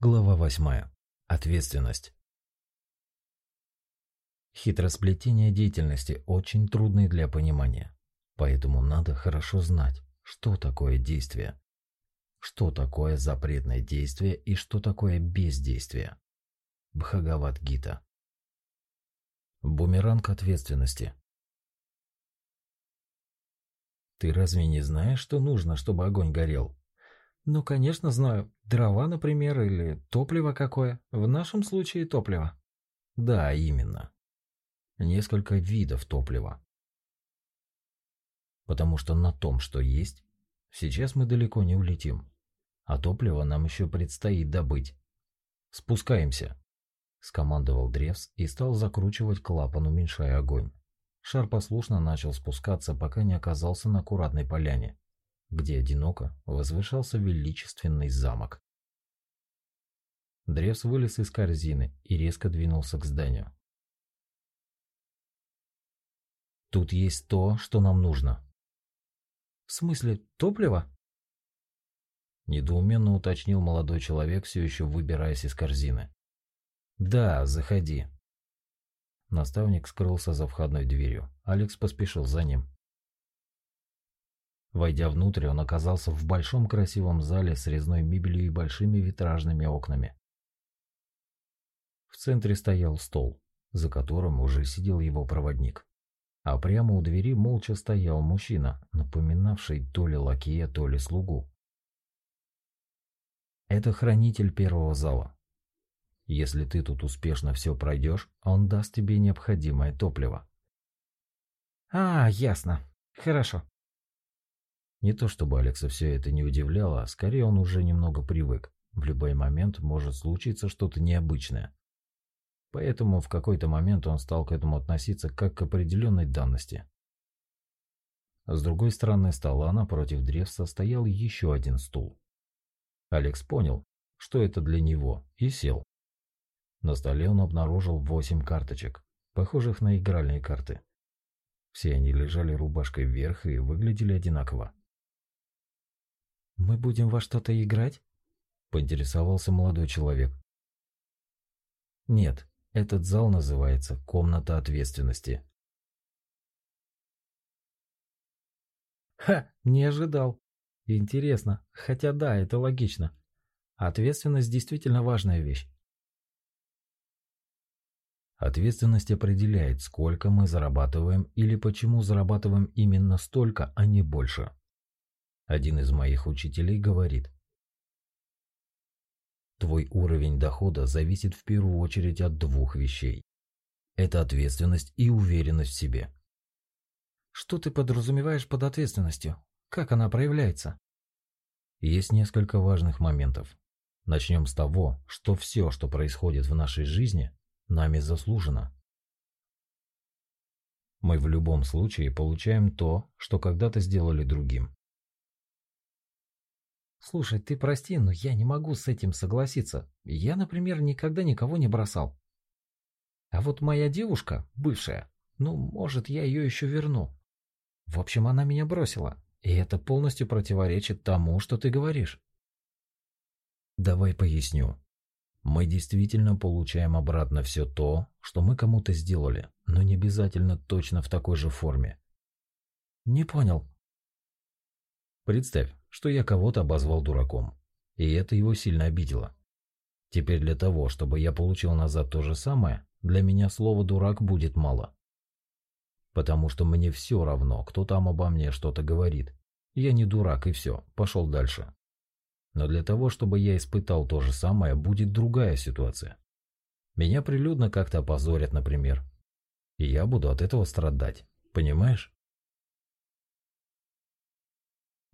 Глава 8. Ответственность. Хитросплетение деятельности очень трудное для понимания, поэтому надо хорошо знать, что такое действие, что такое запретное действие и что такое бездействие. Бхагават-гита. Бумеранг ответственности. Ты разве не знаешь, что нужно, чтобы огонь горел? Ну, конечно, знаю. Дрова, например, или топливо какое. В нашем случае топливо. Да, именно. Несколько видов топлива. Потому что на том, что есть, сейчас мы далеко не улетим. А топливо нам еще предстоит добыть. Спускаемся. Скомандовал Древс и стал закручивать клапан, уменьшая огонь. Шар послушно начал спускаться, пока не оказался на аккуратной поляне где одиноко возвышался величественный замок. Древс вылез из корзины и резко двинулся к зданию. «Тут есть то, что нам нужно». «В смысле, топливо?» Недоуменно уточнил молодой человек, все еще выбираясь из корзины. «Да, заходи». Наставник скрылся за входной дверью. Алекс поспешил за ним. Войдя внутрь, он оказался в большом красивом зале с резной мебелью и большими витражными окнами. В центре стоял стол, за которым уже сидел его проводник. А прямо у двери молча стоял мужчина, напоминавший то ли лакея, то ли слугу. Это хранитель первого зала. Если ты тут успешно все пройдешь, он даст тебе необходимое топливо. А, ясно. Хорошо. Не то чтобы Алекса все это не удивляло, а скорее он уже немного привык. В любой момент может случиться что-то необычное. Поэтому в какой-то момент он стал к этому относиться как к определенной данности. С другой стороны стола напротив древца стоял еще один стул. Алекс понял, что это для него, и сел. На столе он обнаружил восемь карточек, похожих на игральные карты. Все они лежали рубашкой вверх и выглядели одинаково. «Мы будем во что-то играть?» – поинтересовался молодой человек. «Нет, этот зал называется «Комната ответственности». «Ха, не ожидал. Интересно. Хотя да, это логично. Ответственность действительно важная вещь. Ответственность определяет, сколько мы зарабатываем или почему зарабатываем именно столько, а не больше. Один из моих учителей говорит, Твой уровень дохода зависит в первую очередь от двух вещей. Это ответственность и уверенность в себе. Что ты подразумеваешь под ответственностью? Как она проявляется? Есть несколько важных моментов. Начнем с того, что все, что происходит в нашей жизни, нами заслужено. Мы в любом случае получаем то, что когда-то сделали другим. Слушай, ты прости, но я не могу с этим согласиться. Я, например, никогда никого не бросал. А вот моя девушка, бывшая, ну, может, я ее еще верну. В общем, она меня бросила. И это полностью противоречит тому, что ты говоришь. Давай поясню. Мы действительно получаем обратно все то, что мы кому-то сделали, но не обязательно точно в такой же форме. Не понял. Представь, что я кого-то обозвал дураком, и это его сильно обидело. Теперь для того, чтобы я получил назад то же самое, для меня слова «дурак» будет мало. Потому что мне все равно, кто там обо мне что-то говорит. Я не дурак и все, пошел дальше. Но для того, чтобы я испытал то же самое, будет другая ситуация. Меня прилюдно как-то опозорят, например. И я буду от этого страдать. Понимаешь?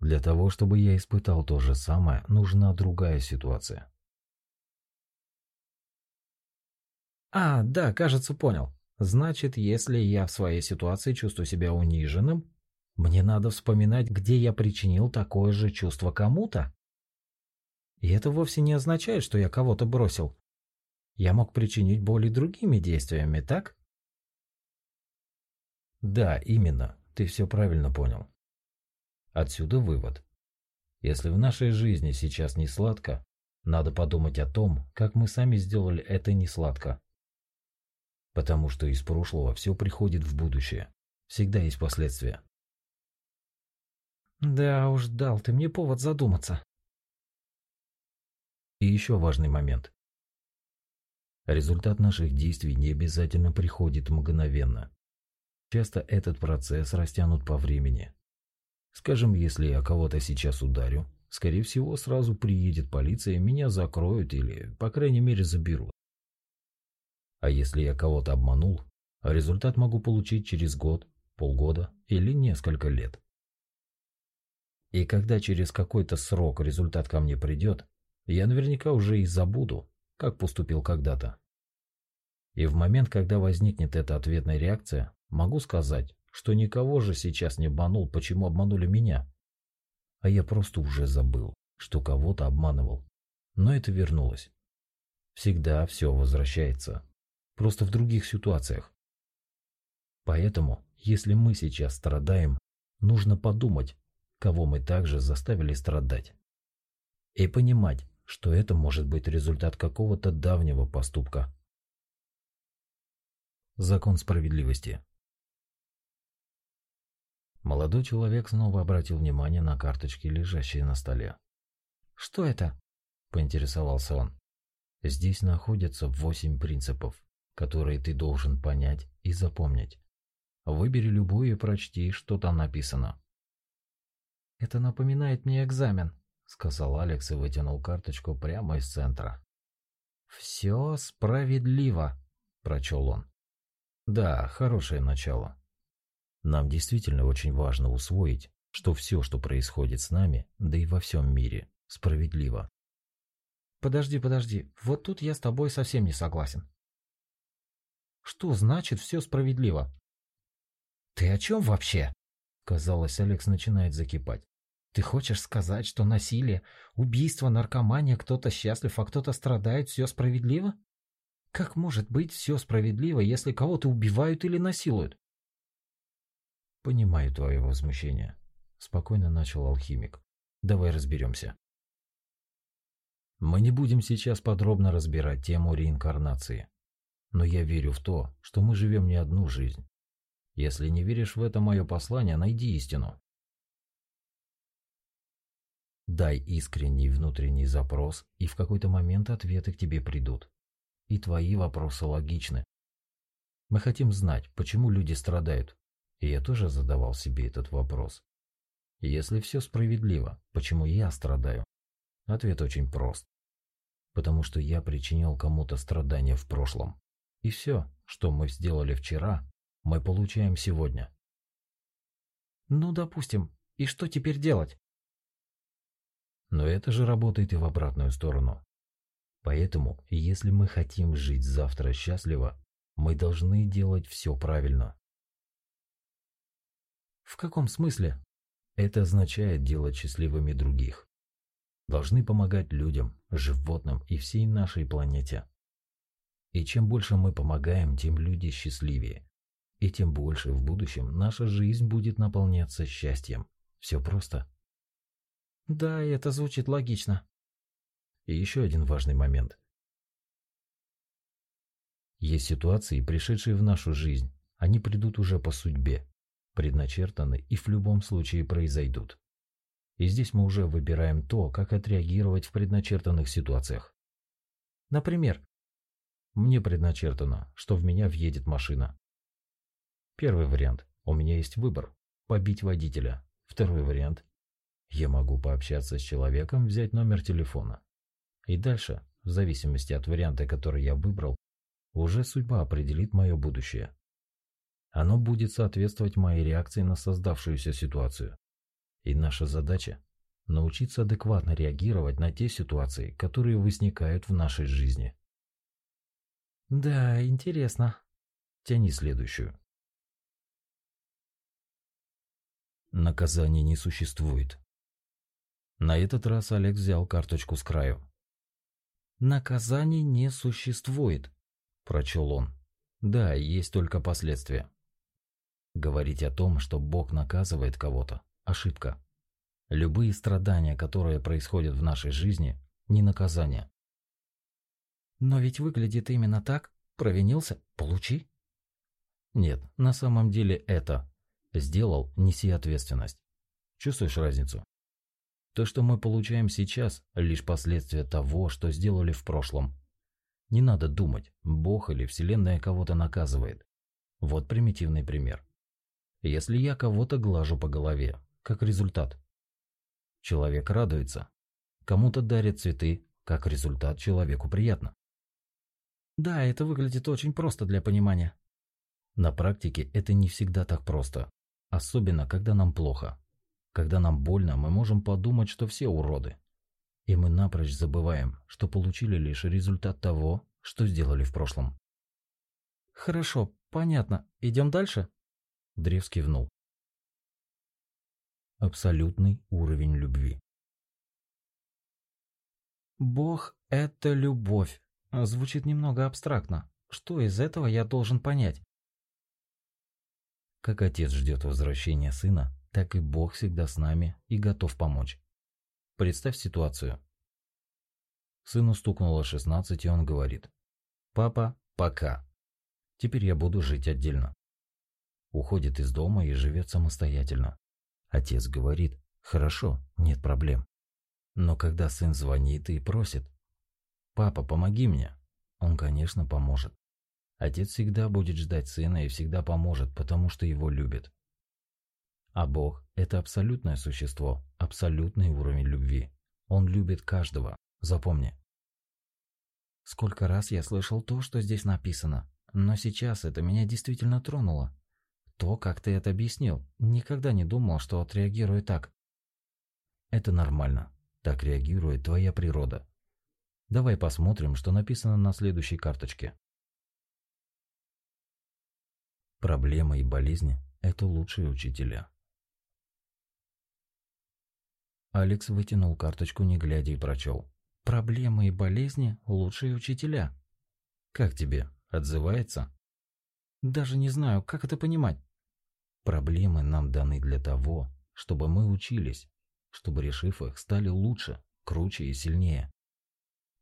Для того, чтобы я испытал то же самое, нужна другая ситуация. А, да, кажется, понял. Значит, если я в своей ситуации чувствую себя униженным, мне надо вспоминать, где я причинил такое же чувство кому-то. И это вовсе не означает, что я кого-то бросил. Я мог причинить боль и другими действиями, так? Да, именно. Ты все правильно понял. Отсюда вывод. Если в нашей жизни сейчас не сладко, Надо подумать о том, как мы сами сделали это несладко. Потому что из прошлого все приходит в будущее. Всегда есть последствия. Да уж, дал ты мне повод задуматься. И еще важный момент. Результат наших действий не обязательно приходит мгновенно. Часто этот процесс растянут по времени. Скажем, если я кого-то сейчас ударю, скорее всего, сразу приедет полиция, меня закроют или, по крайней мере, заберут. А если я кого-то обманул, результат могу получить через год, полгода или несколько лет. И когда через какой-то срок результат ко мне придет, я наверняка уже и забуду, как поступил когда-то. И в момент, когда возникнет эта ответная реакция, могу сказать, что никого же сейчас не обманул, почему обманули меня. А я просто уже забыл, что кого-то обманывал. Но это вернулось. Всегда все возвращается. Просто в других ситуациях. Поэтому, если мы сейчас страдаем, нужно подумать, кого мы также заставили страдать. И понимать, что это может быть результат какого-то давнего поступка. Закон справедливости. Молодой человек снова обратил внимание на карточки, лежащие на столе. «Что это?» – поинтересовался он. «Здесь находятся восемь принципов, которые ты должен понять и запомнить. Выбери любую и прочти, что там написано». «Это напоминает мне экзамен», — сказал Алекс и вытянул карточку прямо из центра. «Все справедливо», — прочел он. «Да, хорошее начало. Нам действительно очень важно усвоить, что все, что происходит с нами, да и во всем мире, справедливо». «Подожди, подожди, вот тут я с тобой совсем не согласен». «Что значит все справедливо?» «Ты о чем вообще?» Казалось, Алекс начинает закипать. Ты хочешь сказать, что насилие, убийство, наркомания, кто-то счастлив, а кто-то страдает, все справедливо? Как может быть все справедливо, если кого-то убивают или насилуют? Понимаю твое возмущение. Спокойно начал алхимик. Давай разберемся. Мы не будем сейчас подробно разбирать тему реинкарнации. Но я верю в то, что мы живем не одну жизнь. Если не веришь в это мое послание, найди истину. Дай искренний внутренний запрос, и в какой-то момент ответы к тебе придут. И твои вопросы логичны. Мы хотим знать, почему люди страдают. Я тоже задавал себе этот вопрос. Если все справедливо, почему я страдаю? Ответ очень прост. Потому что я причинил кому-то страдания в прошлом. И все, что мы сделали вчера, мы получаем сегодня. Ну, допустим. И что теперь делать? Но это же работает и в обратную сторону. Поэтому, если мы хотим жить завтра счастливо, мы должны делать все правильно. В каком смысле? Это означает делать счастливыми других. Должны помогать людям, животным и всей нашей планете. И чем больше мы помогаем, тем люди счастливее. И тем больше в будущем наша жизнь будет наполняться счастьем. Все просто. Да, это звучит логично. И еще один важный момент. Есть ситуации, пришедшие в нашу жизнь. Они придут уже по судьбе, предначертаны и в любом случае произойдут. И здесь мы уже выбираем то, как отреагировать в предначертанных ситуациях. Например, мне предначертано, что в меня въедет машина. Первый вариант. У меня есть выбор. Побить водителя. Второй вариант. Я могу пообщаться с человеком, взять номер телефона. И дальше, в зависимости от варианта, который я выбрал, уже судьба определит мое будущее. Оно будет соответствовать моей реакции на создавшуюся ситуацию. И наша задача – научиться адекватно реагировать на те ситуации, которые возникают в нашей жизни. Да, интересно. Тяни следующую. Наказания не существует. На этот раз Олег взял карточку с краю. «Наказаний не существует», – прочел он. «Да, есть только последствия. Говорить о том, что Бог наказывает кого-то – ошибка. Любые страдания, которые происходят в нашей жизни, ни наказания. Но ведь выглядит именно так. Провинился – получи. Нет, на самом деле это. Сделал – неси ответственность. Чувствуешь разницу? То, что мы получаем сейчас, лишь последствия того, что сделали в прошлом. Не надо думать, Бог или Вселенная кого-то наказывает. Вот примитивный пример. Если я кого-то глажу по голове, как результат. Человек радуется. Кому-то дарит цветы, как результат человеку приятно. Да, это выглядит очень просто для понимания. На практике это не всегда так просто. Особенно, когда нам плохо. Когда нам больно, мы можем подумать, что все уроды. И мы напрочь забываем, что получили лишь результат того, что сделали в прошлом. Хорошо, понятно. Идем дальше? Древс кивнул. Абсолютный уровень любви. Бог – это любовь. Звучит немного абстрактно. Что из этого я должен понять? Как отец ждет возвращения сына, так и Бог всегда с нами и готов помочь. Представь ситуацию. Сыну стукнуло 16, и он говорит. «Папа, пока. Теперь я буду жить отдельно». Уходит из дома и живет самостоятельно. Отец говорит, «Хорошо, нет проблем». Но когда сын звонит и просит, «Папа, помоги мне», он, конечно, поможет. Отец всегда будет ждать сына и всегда поможет, потому что его любит. А Бог – это абсолютное существо, абсолютный уровень любви. Он любит каждого, запомни. Сколько раз я слышал то, что здесь написано, но сейчас это меня действительно тронуло. То, как ты это объяснил, никогда не думал, что отреагирую так. Это нормально. Так реагирует твоя природа. Давай посмотрим, что написано на следующей карточке. Проблемы и болезни – это лучшие учителя. Алекс вытянул карточку, не глядя, и прочел. «Проблемы и болезни – лучшие учителя». «Как тебе? Отзывается?» «Даже не знаю, как это понимать». «Проблемы нам даны для того, чтобы мы учились, чтобы, решив их, стали лучше, круче и сильнее».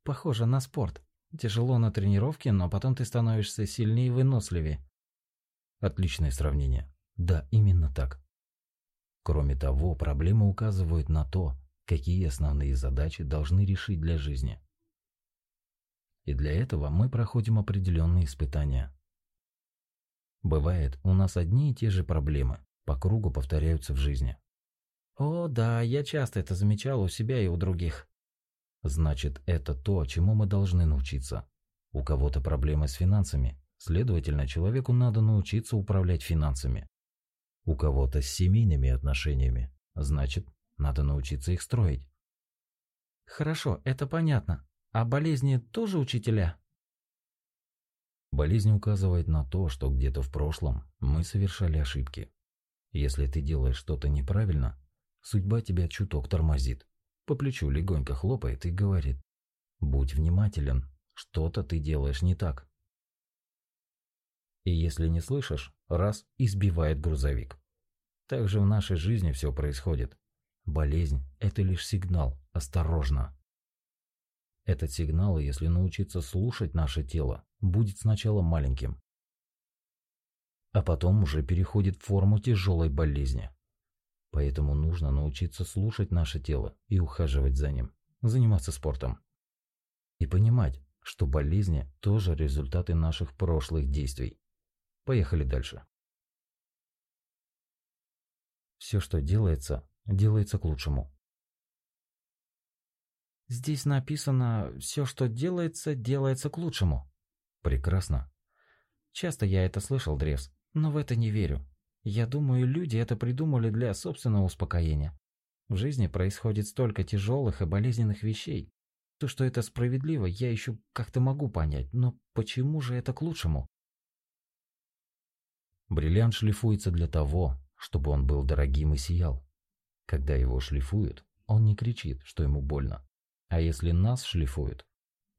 «Похоже на спорт. Тяжело на тренировке, но потом ты становишься сильнее и выносливее». Отличное сравнение. Да, именно так. Кроме того, проблемы указывают на то, какие основные задачи должны решить для жизни. И для этого мы проходим определенные испытания. Бывает, у нас одни и те же проблемы по кругу повторяются в жизни. О, да, я часто это замечал у себя и у других. Значит, это то, чему мы должны научиться. У кого-то проблемы с финансами, следовательно, человеку надо научиться управлять финансами. У кого-то с семейными отношениями. Значит, надо научиться их строить. Хорошо, это понятно. А болезни тоже учителя? Болезнь указывает на то, что где-то в прошлом мы совершали ошибки. Если ты делаешь что-то неправильно, судьба тебя чуток тормозит. По плечу легонько хлопает и говорит. Будь внимателен, что-то ты делаешь не так. И если не слышишь, раз избивает грузовик. Так же в нашей жизни все происходит. Болезнь – это лишь сигнал, осторожно. Этот сигнал, если научиться слушать наше тело, будет сначала маленьким, а потом уже переходит в форму тяжелой болезни. Поэтому нужно научиться слушать наше тело и ухаживать за ним, заниматься спортом. И понимать, что болезни тоже результаты наших прошлых действий. Поехали дальше. Все, что делается, делается к лучшему. Здесь написано «все, что делается, делается к лучшему». Прекрасно. Часто я это слышал, Древс, но в это не верю. Я думаю, люди это придумали для собственного успокоения. В жизни происходит столько тяжелых и болезненных вещей. То, что это справедливо, я еще как-то могу понять, но почему же это к лучшему? Бриллиант шлифуется для того, чтобы он был дорогим и сиял. Когда его шлифуют, он не кричит, что ему больно. А если нас шлифуют,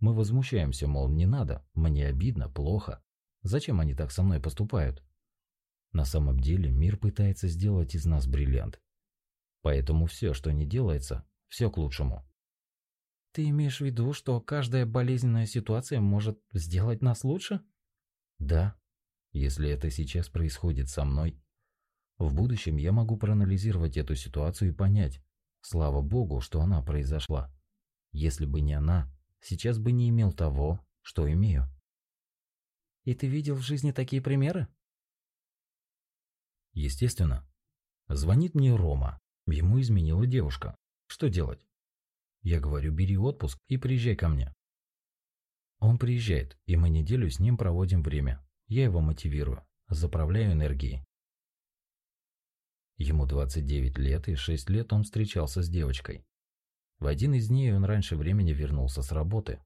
мы возмущаемся, мол, не надо, мне обидно, плохо. Зачем они так со мной поступают? На самом деле мир пытается сделать из нас бриллиант. Поэтому все, что не делается, все к лучшему. Ты имеешь в виду, что каждая болезненная ситуация может сделать нас лучше? Да. Если это сейчас происходит со мной, в будущем я могу проанализировать эту ситуацию и понять, слава богу, что она произошла. Если бы не она, сейчас бы не имел того, что имею. И ты видел в жизни такие примеры? Естественно. Звонит мне Рома. Ему изменила девушка. Что делать? Я говорю, бери отпуск и приезжай ко мне. Он приезжает, и мы неделю с ним проводим время. Я его мотивирую, заправляю энергией. Ему 29 лет, и 6 лет он встречался с девочкой. В один из дней он раньше времени вернулся с работы,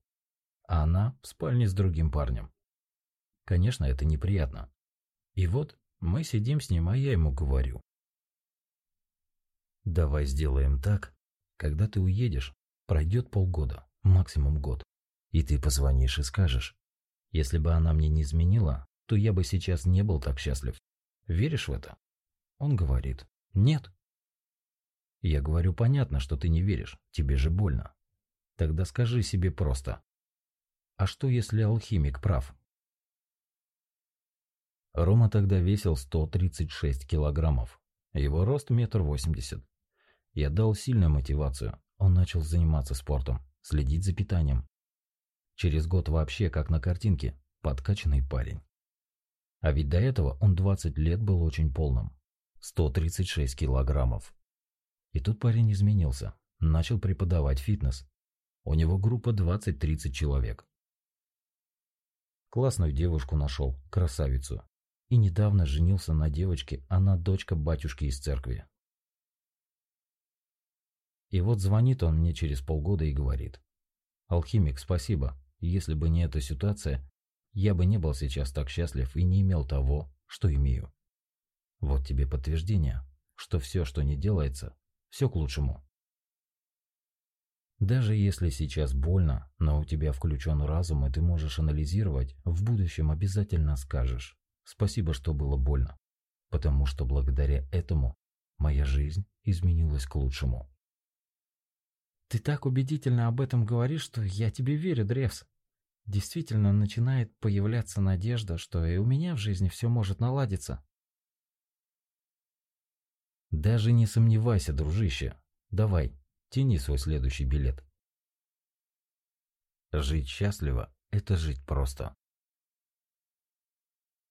а она в спальне с другим парнем. Конечно, это неприятно. И вот мы сидим с ним, а я ему говорю. Давай сделаем так, когда ты уедешь, пройдет полгода, максимум год, и ты позвонишь и скажешь, если бы она мне не изменила, то я бы сейчас не был так счастлив. Веришь в это? Он говорит, нет. Я говорю, понятно, что ты не веришь, тебе же больно. Тогда скажи себе просто. А что, если алхимик прав? Рома тогда весил 136 килограммов. Его рост метр восемьдесят. Я дал сильную мотивацию. Он начал заниматься спортом, следить за питанием. Через год вообще, как на картинке, подкачанный парень. А ведь до этого он 20 лет был очень полным. 136 килограммов. И тут парень изменился, начал преподавать фитнес. У него группа 20-30 человек. Классную девушку нашел, красавицу. И недавно женился на девочке, она дочка батюшки из церкви. И вот звонит он мне через полгода и говорит. «Алхимик, спасибо. Если бы не эта ситуация, я бы не был сейчас так счастлив и не имел того, что имею. Вот тебе подтверждение, что все, что не делается, все к лучшему. Даже если сейчас больно, но у тебя включен разум, и ты можешь анализировать, в будущем обязательно скажешь «Спасибо, что было больно», потому что благодаря этому моя жизнь изменилась к лучшему. Ты так убедительно об этом говоришь, что я тебе верю, Древс. Действительно начинает появляться надежда, что и у меня в жизни все может наладиться. Даже не сомневайся, дружище. Давай, тяни свой следующий билет. Жить счастливо – это жить просто.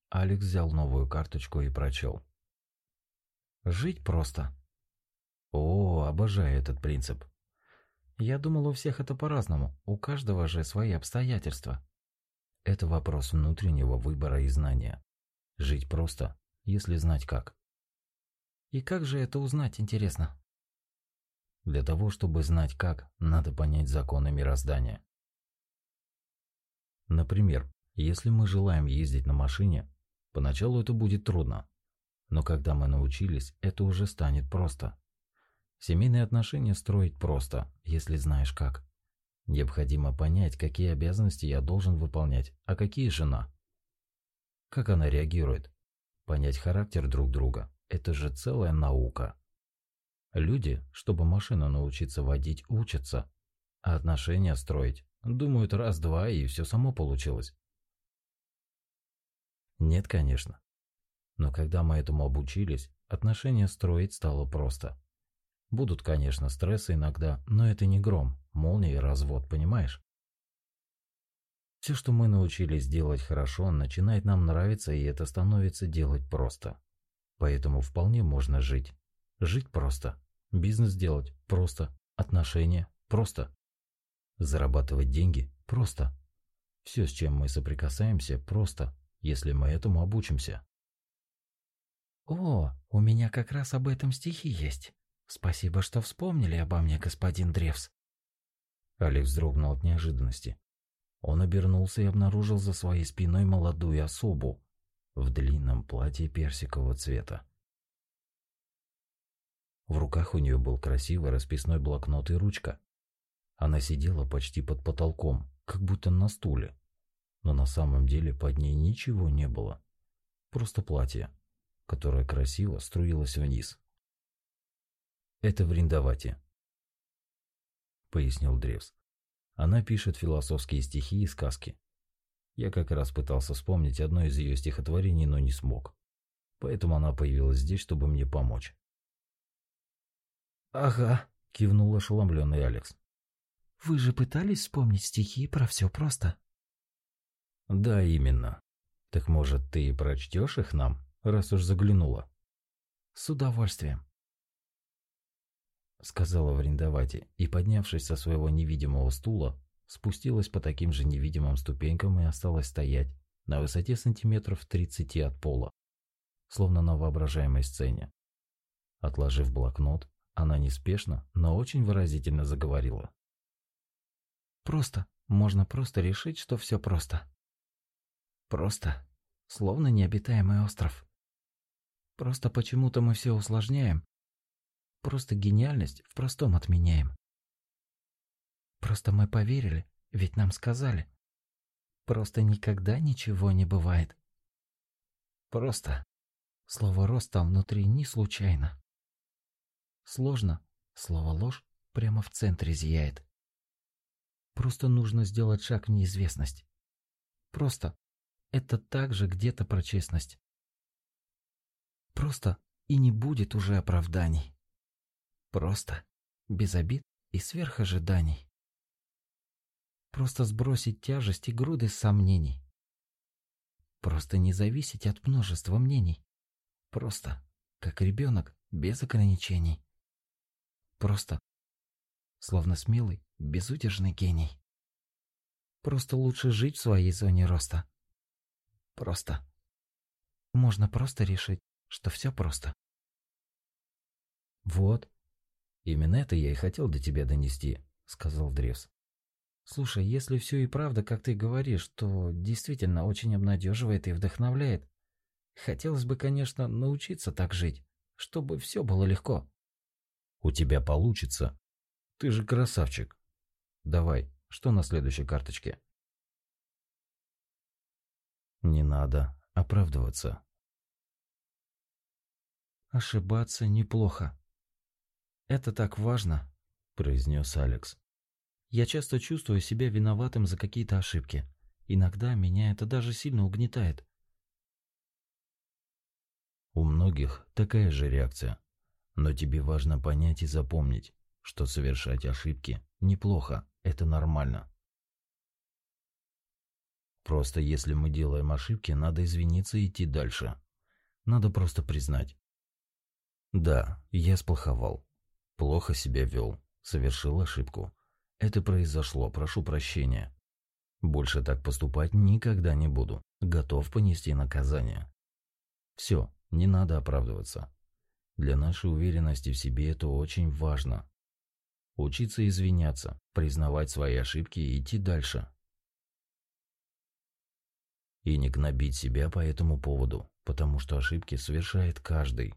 Алекс взял новую карточку и прочел. Жить просто. О, обожаю этот принцип. Я думал, у всех это по-разному, у каждого же свои обстоятельства. Это вопрос внутреннего выбора и знания. Жить просто, если знать как. И как же это узнать, интересно? Для того, чтобы знать как, надо понять законы мироздания. Например, если мы желаем ездить на машине, поначалу это будет трудно. Но когда мы научились, это уже станет просто. Семейные отношения строить просто, если знаешь как. Необходимо понять, какие обязанности я должен выполнять, а какие жена. Как она реагирует. Понять характер друг друга, это же целая наука. Люди, чтобы машину научиться водить, учатся, а отношения строить думают раз-два и все само получилось. Нет, конечно. Но когда мы этому обучились, отношения строить стало просто. Будут, конечно, стрессы иногда, но это не гром, молния и развод, понимаешь? Все, что мы научились делать хорошо, начинает нам нравиться, и это становится делать просто. Поэтому вполне можно жить. Жить просто. Бизнес делать просто. Отношения просто. Зарабатывать деньги просто. Все, с чем мы соприкасаемся, просто, если мы этому обучимся. О, у меня как раз об этом стихи есть. Спасибо, что вспомнили обо мне, господин Древс. Алекс вздрогнул от неожиданности. Он обернулся и обнаружил за своей спиной молодую особу, в длинном платье персикового цвета. В руках у нее был красивый расписной блокнот и ручка. Она сидела почти под потолком, как будто на стуле. Но на самом деле под ней ничего не было. Просто платье, которое красиво струилось вниз. «Это Вриндавати», — пояснил Древс. Она пишет философские стихи и сказки. Я как раз пытался вспомнить одно из ее стихотворений, но не смог. Поэтому она появилась здесь, чтобы мне помочь. «Ага», — кивнул ошеломленный Алекс. «Вы же пытались вспомнить стихи про все просто?» «Да, именно. Так может, ты и прочтешь их нам, раз уж заглянула?» «С удовольствием», — сказала в арендовате и, поднявшись со своего невидимого стула, спустилась по таким же невидимым ступенькам и осталась стоять на высоте сантиметров тридцати от пола, словно на воображаемой сцене. Отложив блокнот, она неспешно, но очень выразительно заговорила. «Просто. Можно просто решить, что все просто. Просто. Словно необитаемый остров. Просто почему-то мы все усложняем. Просто гениальность в простом отменяем. Просто мы поверили, ведь нам сказали. Просто никогда ничего не бывает. Просто. Слово «рост» там внутри не случайно. Сложно. Слово «ложь» прямо в центре зияет. Просто нужно сделать шаг в неизвестность. Просто. Это также где-то про честность. Просто и не будет уже оправданий. Просто. Без обид и сверхожиданий. Просто сбросить тяжесть и груды сомнений. Просто не зависеть от множества мнений. Просто, как ребенок, без ограничений. Просто, словно смелый, безудержный гений. Просто лучше жить в своей зоне роста. Просто. Можно просто решить, что все просто. Вот. Именно это я и хотел до тебя донести, сказал Древс. Слушай, если все и правда, как ты говоришь, то действительно очень обнадеживает и вдохновляет. Хотелось бы, конечно, научиться так жить, чтобы все было легко. У тебя получится. Ты же красавчик. Давай, что на следующей карточке? Не надо оправдываться. Ошибаться неплохо. Это так важно, произнес Алекс. Я часто чувствую себя виноватым за какие-то ошибки. Иногда меня это даже сильно угнетает. У многих такая же реакция. Но тебе важно понять и запомнить, что совершать ошибки неплохо, это нормально. Просто если мы делаем ошибки, надо извиниться и идти дальше. Надо просто признать. Да, я сплоховал. Плохо себя вел, совершил ошибку. Это произошло, прошу прощения. Больше так поступать никогда не буду. Готов понести наказание. Все, не надо оправдываться. Для нашей уверенности в себе это очень важно. Учиться извиняться, признавать свои ошибки и идти дальше. И не гнобить себя по этому поводу, потому что ошибки совершает каждый.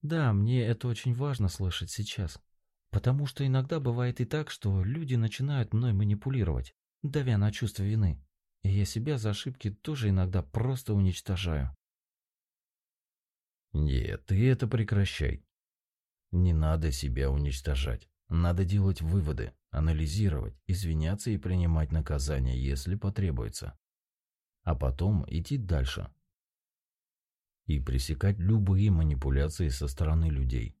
Да, мне это очень важно слышать сейчас. Потому что иногда бывает и так, что люди начинают мной манипулировать, давя на чувство вины. И я себя за ошибки тоже иногда просто уничтожаю. Нет, ты это прекращай. Не надо себя уничтожать. Надо делать выводы, анализировать, извиняться и принимать наказание, если потребуется. А потом идти дальше. И пресекать любые манипуляции со стороны людей,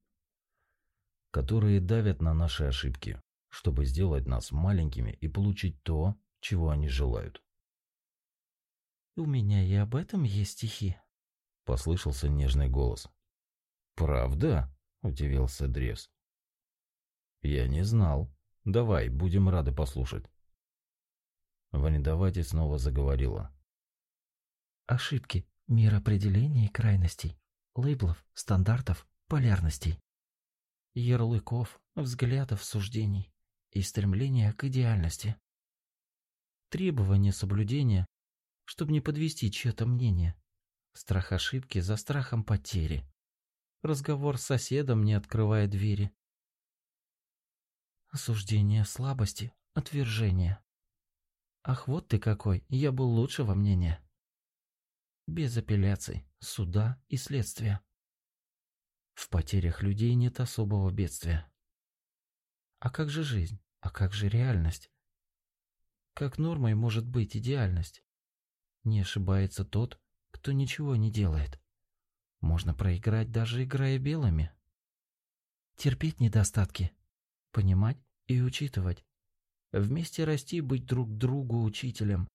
которые давят на наши ошибки, чтобы сделать нас маленькими и получить то, чего они желают. «У меня и об этом есть стихи», Послышался нежный голос. «Правда?» – удивился Древс. «Я не знал. Давай, будем рады послушать». Ванидователь снова заговорила. «Ошибки, мир определений и крайностей, лейблов, стандартов, полярностей, ярлыков, взглядов, суждений и стремления к идеальности. Требования соблюдения, чтобы не подвести чье-то мнение, Страх ошибки за страхом потери. Разговор с соседом не открывая двери. Осуждение слабости, отвержение. Ах, вот ты какой, я был лучшего мнения. Без апелляций, суда и следствия. В потерях людей нет особого бедствия. А как же жизнь? А как же реальность? Как нормой может быть идеальность? Не ошибается тот, кто ничего не делает. Можно проиграть, даже играя белыми. Терпеть недостатки, понимать и учитывать. Вместе расти, быть друг другу учителем.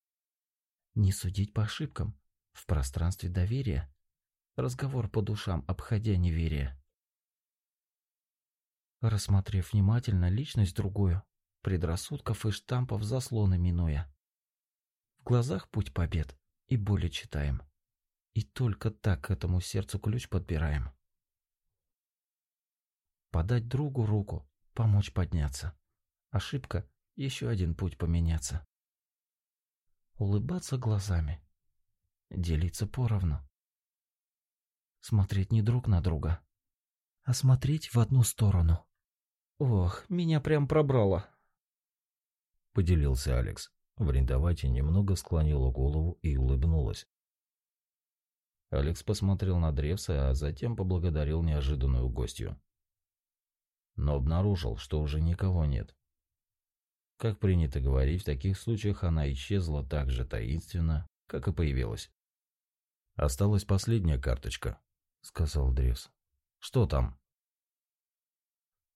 Не судить по ошибкам, в пространстве доверия. Разговор по душам, обходя неверие. Рассмотрев внимательно личность другую, предрассудков и штампов заслоны минуя. В глазах путь побед и боли читаем. И только так этому сердцу ключ подбираем. Подать другу руку, помочь подняться. Ошибка — еще один путь поменяться. Улыбаться глазами. Делиться поровну. Смотреть не друг на друга, а смотреть в одну сторону. Ох, меня прям пробрало. Поделился Алекс. Вриндавати немного склонила голову и улыбнулась. Алекс посмотрел на Древса, а затем поблагодарил неожиданную гостью. Но обнаружил, что уже никого нет. Как принято говорить, в таких случаях она исчезла так же таинственно, как и появилась. «Осталась последняя карточка», — сказал Древс. «Что там?»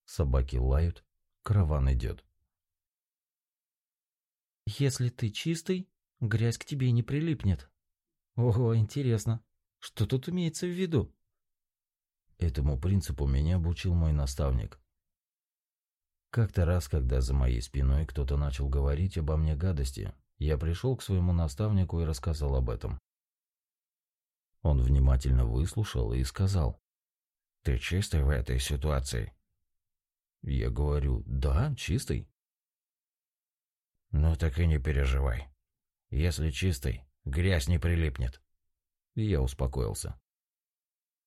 Собаки лают, караван идет. «Если ты чистый, грязь к тебе не прилипнет». «Ого, интересно. Что тут имеется в виду? Этому принципу меня обучил мой наставник. Как-то раз, когда за моей спиной кто-то начал говорить обо мне гадости, я пришел к своему наставнику и рассказал об этом. Он внимательно выслушал и сказал, «Ты чистый в этой ситуации?» Я говорю, «Да, чистый». «Ну так и не переживай. Если чистый, грязь не прилипнет и я успокоился.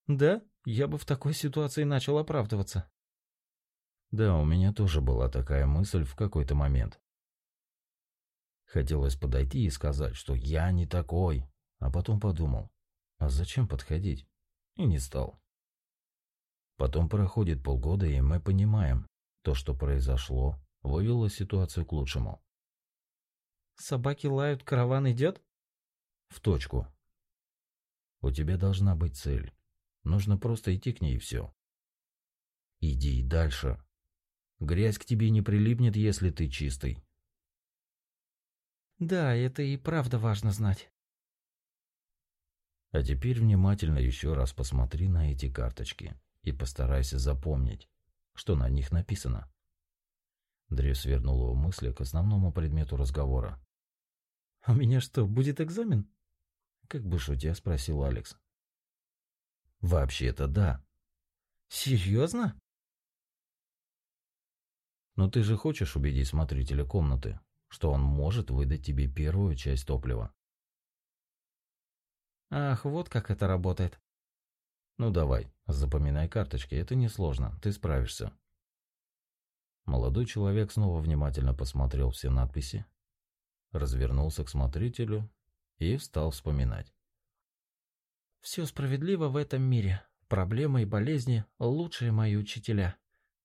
«Да, я бы в такой ситуации начал оправдываться». Да, у меня тоже была такая мысль в какой-то момент. Хотелось подойти и сказать, что я не такой, а потом подумал, а зачем подходить? И не стал. Потом проходит полгода, и мы понимаем, то, что произошло, вывело ситуацию к лучшему. «Собаки лают, караван идет?» «В точку. У тебя должна быть цель. Нужно просто идти к ней и все. Иди дальше. Грязь к тебе не прилипнет, если ты чистый. Да, это и правда важно знать. А теперь внимательно еще раз посмотри на эти карточки и постарайся запомнить, что на них написано. Древ свернул его мысли к основному предмету разговора. «А у меня что, будет экзамен?» Как бы шутя спросил Алекс. Вообще-то да. Серьезно? Но ты же хочешь убедить смотрителя комнаты, что он может выдать тебе первую часть топлива. Ах, вот как это работает. Ну давай, запоминай карточки, это несложно, ты справишься. Молодой человек снова внимательно посмотрел все надписи, развернулся к смотрителю и стал вспоминать. «Все справедливо в этом мире. Проблемы и болезни – лучшие мои учителя.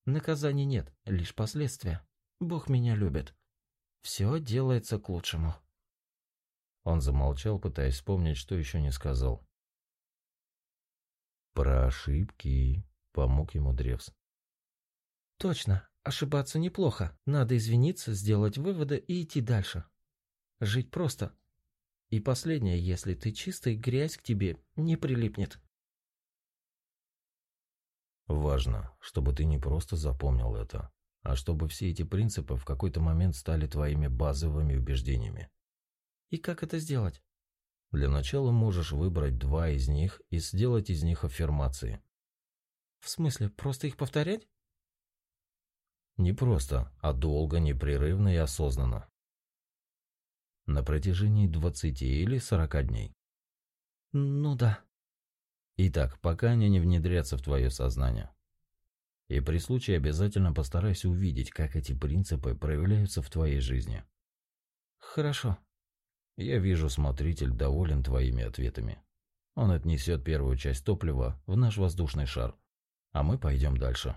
Наказаний нет, лишь последствия. Бог меня любит. Все делается к лучшему». Он замолчал, пытаясь вспомнить, что еще не сказал. «Про ошибки», — помог ему Древс. «Точно, ошибаться неплохо. Надо извиниться, сделать выводы и идти дальше. Жить просто, и последнее, если ты чистый, грязь к тебе не прилипнет. Важно, чтобы ты не просто запомнил это, а чтобы все эти принципы в какой-то момент стали твоими базовыми убеждениями. И как это сделать? Для начала можешь выбрать два из них и сделать из них аффирмации. В смысле, просто их повторять? Не просто, а долго, непрерывно и осознанно на протяжении 20 или 40 дней. Ну да. Итак, пока они не внедрятся в твое сознание. И при случае обязательно постарайся увидеть, как эти принципы проявляются в твоей жизни. Хорошо. Я вижу, смотритель доволен твоими ответами. Он отнесет первую часть топлива в наш воздушный шар, а мы пойдем дальше.